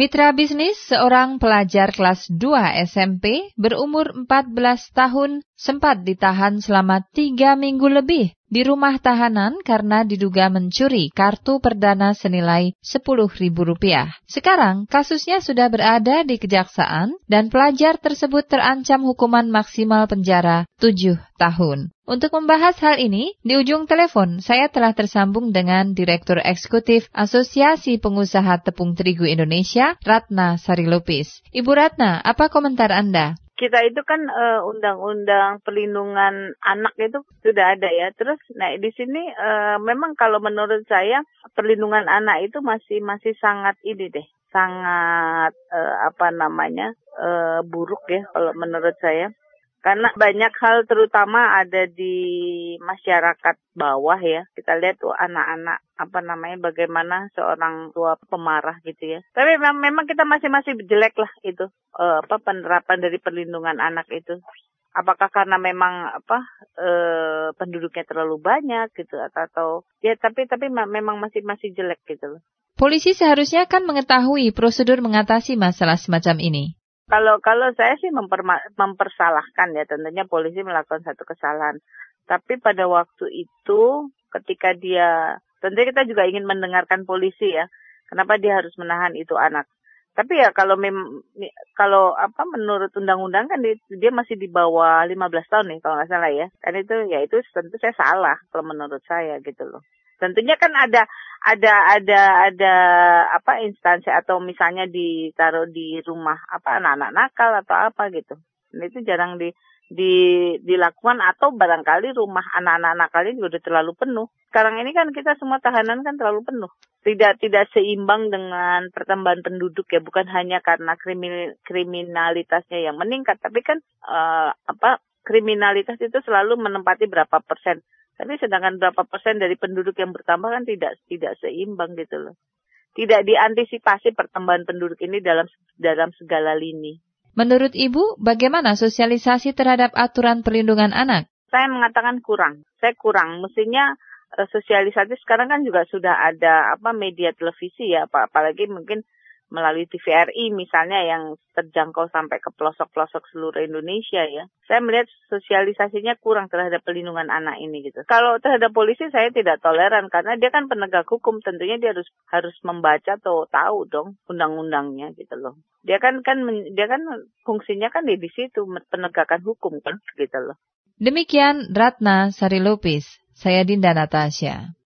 Mitra bisnis seorang pelajar kelas 2 SMP berumur 14 tahun sempat ditahan selama tiga minggu lebih di rumah tahanan karena diduga mencuri kartu perdana senilai Rp10.000. Sekarang kasusnya sudah berada di kejaksaan dan pelajar tersebut terancam hukuman maksimal penjara 7 tahun. Untuk membahas hal ini, di ujung telepon saya telah tersambung dengan Direktur Eksekutif Asosiasi Pengusaha Tepung Terigu Indonesia, Ratna Sari Lupis. Ibu Ratna, apa komentar Anda? Kita itu kan uh, undang-undang perlindungan anak itu sudah ada ya. Terus nah di sini uh, memang kalau menurut saya perlindungan anak itu masih masih sangat ini deh, sangat uh, apa namanya? uh, buruk ya kalau menurut saya karena banyak hal terutama ada di masyarakat bawah ya. Kita lihat tuh anak-anak apa namanya bagaimana seorang tua pemarah gitu ya. Tapi memang, kita masih masih jelek lah itu uh, apa penerapan dari perlindungan anak itu. Apakah karena memang apa uh, penduduknya terlalu banyak gitu atau, atau ya tapi tapi memang masih masih jelek gitu loh. Polisi seharusnya kan mengetahui prosedur mengatasi masalah semacam ini. Kalau kalau saya sih mempersalahkan ya tentunya polisi melakukan satu kesalahan. Tapi pada waktu itu ketika dia tentunya kita juga ingin mendengarkan polisi ya. Kenapa dia harus menahan itu anak? Tapi ya kalau mem, kalau apa menurut undang-undang kan dia, masih di bawah 15 tahun nih kalau nggak salah ya. Kan itu ya itu tentu saya salah kalau menurut saya gitu loh. Tentunya kan ada ada ada ada apa instansi atau misalnya ditaruh di rumah apa anak-anak nakal atau apa gitu. Dan itu jarang di di dilakukan atau barangkali rumah anak-anak nakal ini sudah terlalu penuh. Sekarang ini kan kita semua tahanan kan terlalu penuh. Tidak tidak seimbang dengan pertambahan penduduk ya, bukan hanya karena kriminal, kriminalitasnya yang meningkat, tapi kan uh, apa kriminalitas itu selalu menempati berapa persen tapi sedangkan berapa persen dari penduduk yang bertambah kan tidak tidak seimbang gitu loh. Tidak diantisipasi pertambahan penduduk ini dalam dalam segala lini. Menurut Ibu, bagaimana sosialisasi terhadap aturan perlindungan anak? Saya mengatakan kurang. Saya kurang. Mestinya eh, sosialisasi sekarang kan juga sudah ada apa media televisi ya, apalagi mungkin melalui TVRI misalnya yang terjangkau sampai ke pelosok-pelosok seluruh Indonesia ya. Saya melihat sosialisasinya kurang terhadap pelindungan anak ini gitu. Kalau terhadap polisi saya tidak toleran karena dia kan penegak hukum, tentunya dia harus harus membaca atau tahu dong undang-undangnya gitu loh. Dia kan kan dia kan fungsinya kan di, situ penegakan hukum kan gitu loh. Demikian Ratna Sari Lupis. Saya Dinda Natasha.